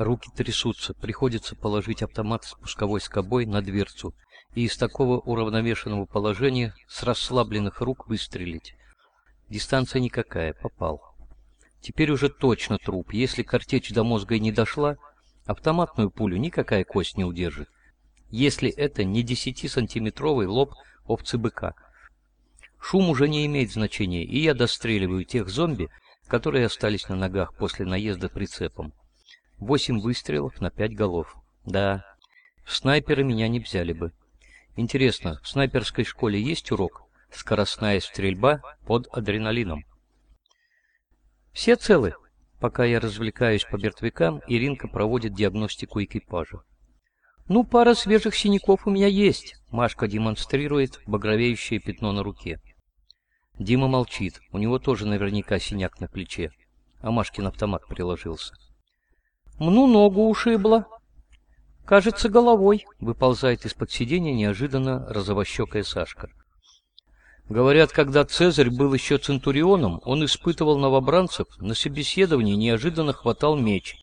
Руки трясутся, приходится положить автомат с пусковой скобой на дверцу и из такого уравновешенного положения с расслабленных рук выстрелить. Дистанция никакая, попал. Теперь уже точно труп. Если картечь до мозга и не дошла, автоматную пулю никакая кость не удержит. Если это не 10-сантиметровый лоб овцы-быка. Шум уже не имеет значения, и я достреливаю тех зомби, которые остались на ногах после наезда прицепом. Восемь выстрелов на пять голов. Да, снайперы меня не взяли бы. Интересно, в снайперской школе есть урок? Скоростная стрельба под адреналином. Все целы? Пока я развлекаюсь по мертвякам, Иринка проводит диагностику экипажа. Ну, пара свежих синяков у меня есть. Машка демонстрирует багровеющее пятно на руке. Дима молчит. У него тоже наверняка синяк на плече. А Машкин автомат приложился. Мну ногу ушибла. Кажется, головой. Выползает из-под сиденья неожиданно розовощекая Сашка. Говорят, когда Цезарь был еще центурионом, он испытывал новобранцев, на собеседовании неожиданно хватал меч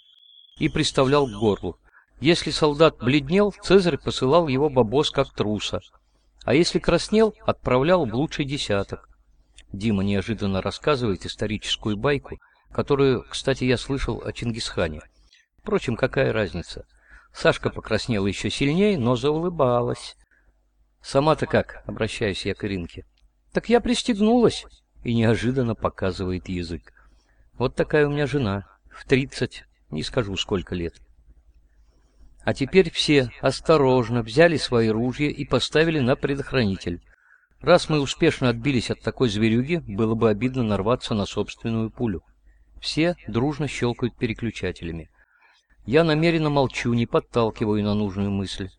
и приставлял к горлу. Если солдат бледнел, Цезарь посылал его бабос как труса, а если краснел, отправлял в лучший десяток. Дима неожиданно рассказывает историческую байку, которую, кстати, я слышал о Чингисхане. Впрочем, какая разница? Сашка покраснела еще сильнее, но заулыбалась. «Сама-то как?» — обращаюсь я к Иринке. «Так я пристегнулась!» И неожиданно показывает язык. «Вот такая у меня жена. В тридцать, не скажу сколько лет». А теперь все осторожно взяли свои ружья и поставили на предохранитель. Раз мы успешно отбились от такой зверюги, было бы обидно нарваться на собственную пулю. Все дружно щелкают переключателями. Я намеренно молчу, не подталкиваю на нужную мысль.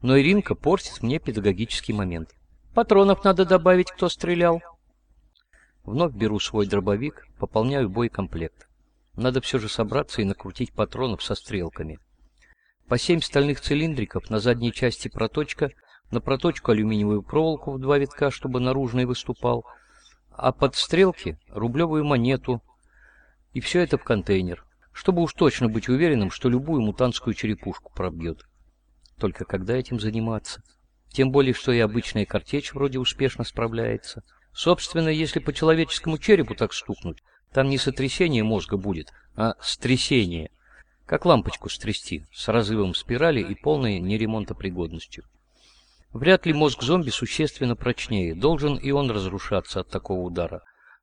Но Иринка портит мне педагогический момент. Патронов надо добавить, кто стрелял. Вновь беру свой дробовик, пополняю боекомплект. Надо все же собраться и накрутить патронов со стрелками. По семь стальных цилиндриков на задней части проточка, на проточку алюминиевую проволоку в два витка, чтобы наружный выступал, а под стрелки рублевую монету, и все это в контейнер чтобы уж точно быть уверенным, что любую мутантскую черепушку пробьет. Только когда этим заниматься? Тем более, что и обычная картечь вроде успешно справляется. Собственно, если по человеческому черепу так стукнуть, там не сотрясение мозга будет, а стрясение. Как лампочку стрясти, с разрывом спирали и полной неремонтопригодностью. Вряд ли мозг зомби существенно прочнее, должен и он разрушаться от такого удара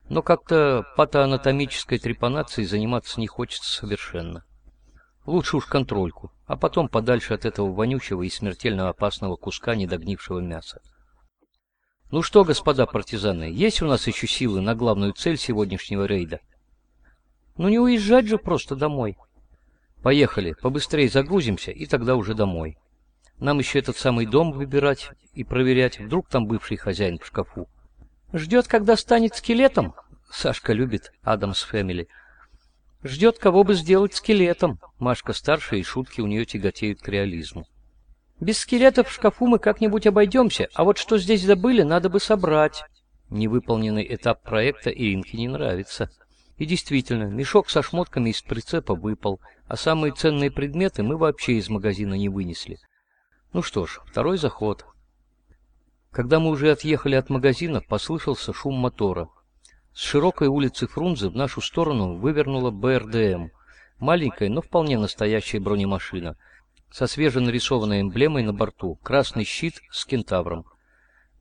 но как-то патоанатомической трепанацией заниматься не хочется совершенно. Лучше уж контрольку, а потом подальше от этого вонючего и смертельно опасного куска недогнившего мяса. Ну что, господа партизаны, есть у нас еще силы на главную цель сегодняшнего рейда? Ну не уезжать же просто домой. Поехали, побыстрее загрузимся и тогда уже домой. Нам еще этот самый дом выбирать и проверять, вдруг там бывший хозяин в шкафу. Ждет, когда станет скелетом. Сашка любит Адамс Фэмили. Ждет, кого бы сделать скелетом. Машка старшая, и шутки у нее тяготеют к реализму. Без скелета в шкафу мы как-нибудь обойдемся, а вот что здесь забыли, надо бы собрать. Невыполненный этап проекта Иринке не нравится. И действительно, мешок со шмотками из прицепа выпал, а самые ценные предметы мы вообще из магазина не вынесли. Ну что ж, второй заход. Когда мы уже отъехали от магазина, послышался шум мотора. С широкой улицы Фрунзе в нашу сторону вывернула БРДМ. Маленькая, но вполне настоящая бронемашина. Со свеженарисованной эмблемой на борту. Красный щит с кентавром.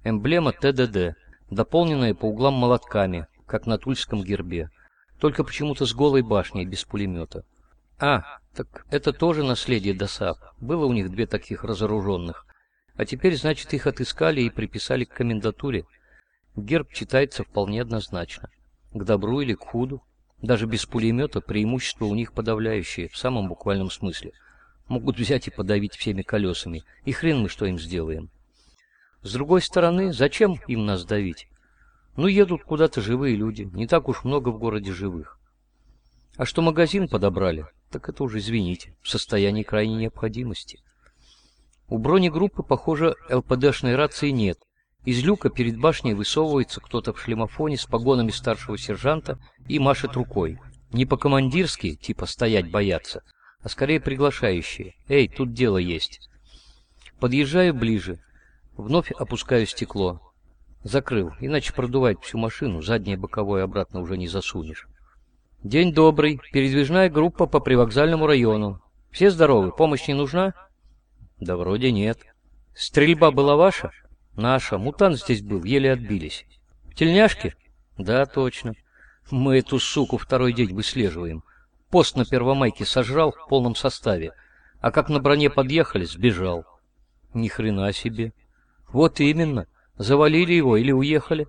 Эмблема ТДД, дополненная по углам молотками, как на тульском гербе. Только почему-то с голой башней, без пулемета. А, так это тоже наследие ДОСАП. Было у них две таких разоруженных. А теперь, значит, их отыскали и приписали к комендатуре. Герб читается вполне однозначно. К добру или к худу. Даже без пулемета преимущество у них подавляющее, в самом буквальном смысле. Могут взять и подавить всеми колесами, и хрен мы что им сделаем. С другой стороны, зачем им нас давить? Ну, едут куда-то живые люди, не так уж много в городе живых. А что магазин подобрали, так это уже, извините, в состоянии крайней необходимости. У бронегруппы, похоже, ЛПДшной рации нет. Из люка перед башней высовывается кто-то в шлемофоне с погонами старшего сержанта и машет рукой. Не по-командирски, типа стоять бояться, а скорее приглашающие. «Эй, тут дело есть». Подъезжаю ближе. Вновь опускаю стекло. Закрыл, иначе продувает всю машину, заднее боковое обратно уже не засунешь. День добрый. Передвижная группа по привокзальному району. Все здоровы? Помощь не нужна? Да вроде нет. Стрельба была ваша? Наша. Мутант здесь был, еле отбились. В тельняшке? Да, точно. Мы эту суку второй день выслеживаем. Пост на Первомайке сожрал в полном составе, а как на броне подъехали, сбежал. Ни хрена себе. Вот именно. Завалили его или уехали?